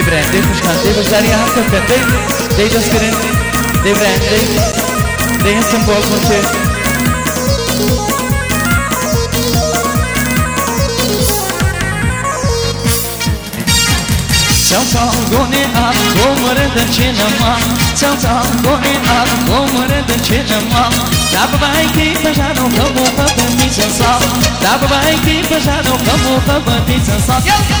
They ran, they pushkan, they pushkan, यहाँ सब करते They just didn't, they ran, they, they had some ball punches. Çalçalgone at komore de çinama Çalçalgone at komore de çinama Daba vai que pajano como papa mi sansal Daba vai que pajano como papa mi sansal Yo!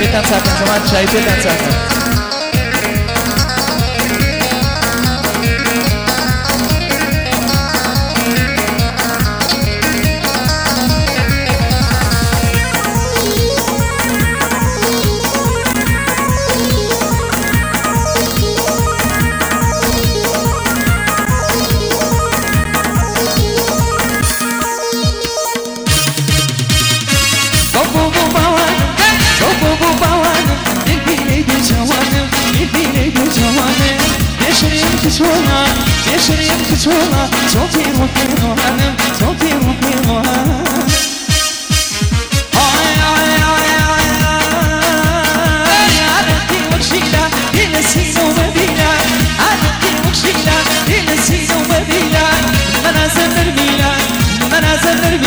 Make dance happen, come on, try to dance. başıma Çok iyi mutluyum hanım Çok iyi mutluyum hanım Ay ay ay ay ay. Yarabbi vakşila Dile sino ve bila Yarabbi vakşila Dile sino ve bila Bana zanır bila Bana zanır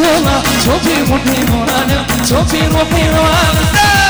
Choma, Topi, Wopi, Morana, Topi, Wopi, Morana.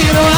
you know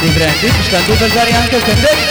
Livre antic, stand up, Zarian, que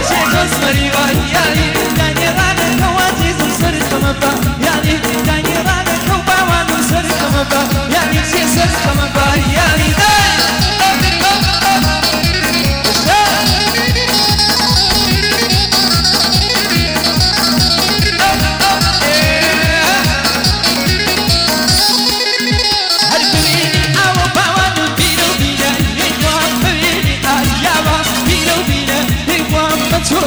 Jesus kızları